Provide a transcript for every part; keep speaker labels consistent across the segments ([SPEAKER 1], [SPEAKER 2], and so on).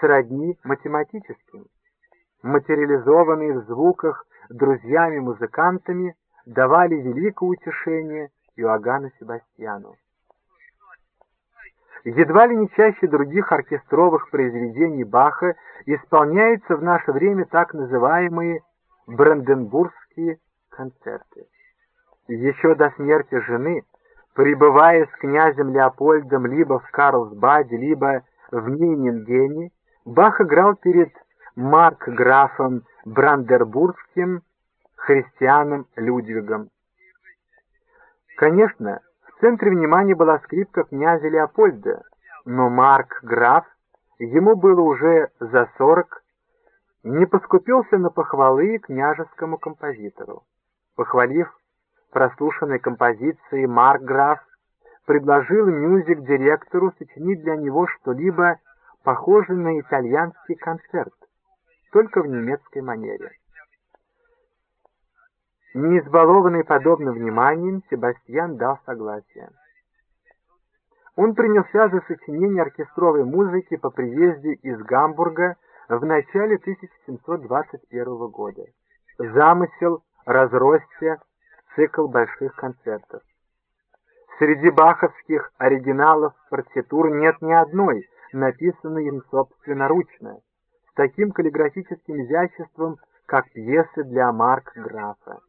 [SPEAKER 1] сродни математическим. Материализованные в звуках друзьями-музыкантами давали великое утешение Иоганну Себастьяну. Едва ли не чаще других оркестровых произведений Баха исполняются в наше время так называемые бранденбургские концерты. Еще до смерти жены, пребывая с князем Леопольдом либо в Карлсбаде, либо в Нейнингене, Бах играл перед маркграфом Брандербургским христианом Людвигом. Конечно, в центре внимания была скрипка князя Леопольда, но Марк Граф, ему было уже за сорок, не поскупился на похвалы княжескому композитору. Похвалив прослушанной композиции, Марк Граф предложил мюзик-директору сочинить для него что-либо похожее на итальянский концерт, только в немецкой манере. Не избалованный подобным вниманием, Себастьян дал согласие. Он принялся за сочинение оркестровой музыки по приезде из Гамбурга в начале 1721 года. Замысел разросся в цикл больших концертов. Среди баховских оригиналов партитур нет ни одной, написанной им собственноручно, с таким каллиграфическим изяществом, как пьесы для Марк Графа.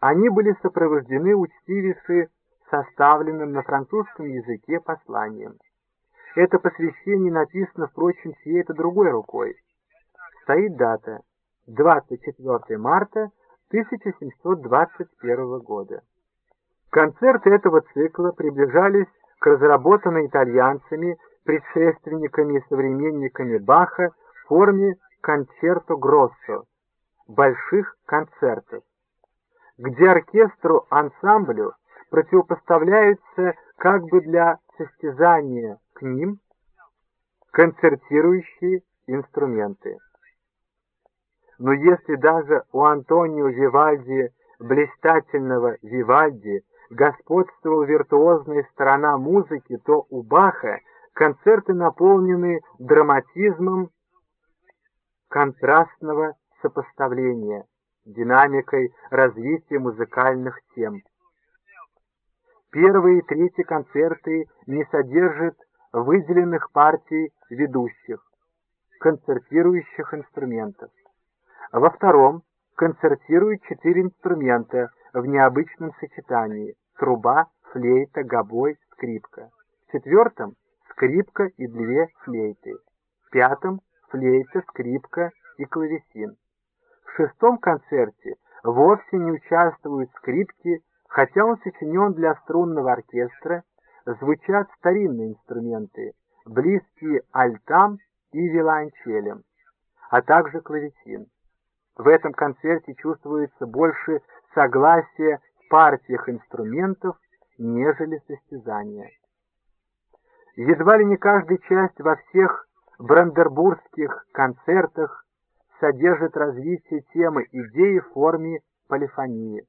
[SPEAKER 1] Они были сопровождены учтивейше составленным на французском языке посланием. Это посвящение написано, впрочем, чьей-то другой рукой. Стоит дата 24 марта 1721 года. Концерты этого цикла приближались к разработанной итальянцами, предшественниками и современниками Баха в форме концерто гроссо, больших концертов где оркестру-ансамблю противопоставляются как бы для состязания к ним концертирующие инструменты. Но если даже у Антонио Вивальди, блистательного Вивальди, господствовала виртуозная сторона музыки, то у Баха концерты наполнены драматизмом контрастного сопоставления динамикой развития музыкальных тем. Первые и третьи концерты не содержат выделенных партий ведущих, концертирующих инструментов. Во втором концертируют четыре инструмента в необычном сочетании – труба, флейта, гобой, скрипка. В четвертом – скрипка и две флейты. В пятом – флейта, скрипка и клавесин шестом концерте вовсе не участвуют скрипки, хотя он сочинен для струнного оркестра, звучат старинные инструменты, близкие альтам и виолончелям, а также клавесин. В этом концерте чувствуется больше согласия в партиях инструментов, нежели состязания. Едва ли не каждая часть во всех брандербургских концертах содержит развитие темы идеи в форме полифонии.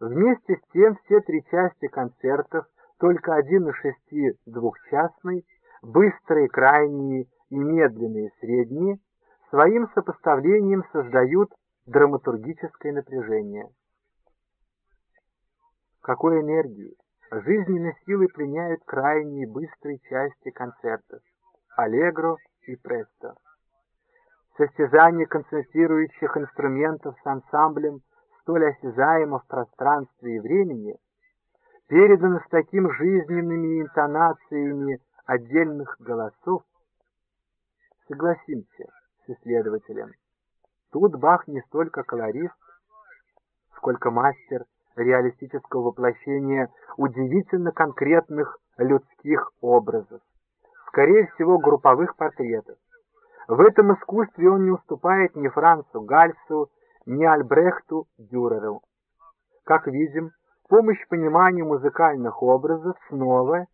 [SPEAKER 1] Вместе с тем все три части концертов, только один из шести двухчастный, быстрые, крайние и медленные средние, своим сопоставлением создают драматургическое напряжение. Какой энергию, жизненной силой пленяют крайние быстрые части концертов – аллегро и престо состязание концентрирующих инструментов с ансамблем, столь осязаемо в пространстве и времени, передано с таким жизненными интонациями отдельных голосов, согласимся с исследователем, тут Бах не столько колорист, сколько мастер реалистического воплощения удивительно конкретных людских образов, скорее всего групповых портретов. В этом искусстве он не уступает ни Францу Гальсу, ни Альбрехту Дюреру. Как видим, помощь пониманию музыкальных образов снова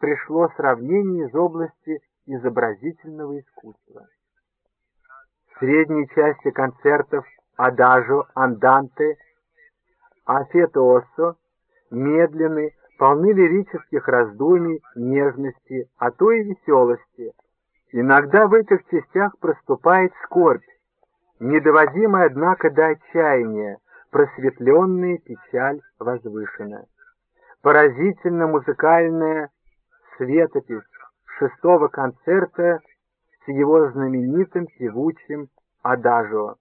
[SPEAKER 1] пришло сравнение из области изобразительного искусства. В средней части концертов «Адажо», «Анданте», «Афетоосо» медленны, полны лирических раздумий, нежности, а то и веселости – Иногда в этих частях проступает скорбь, недоводимая, однако, до отчаяния, просветленная печаль возвышенная. Поразительно музыкальная светопись шестого концерта с его знаменитым певучим адажио.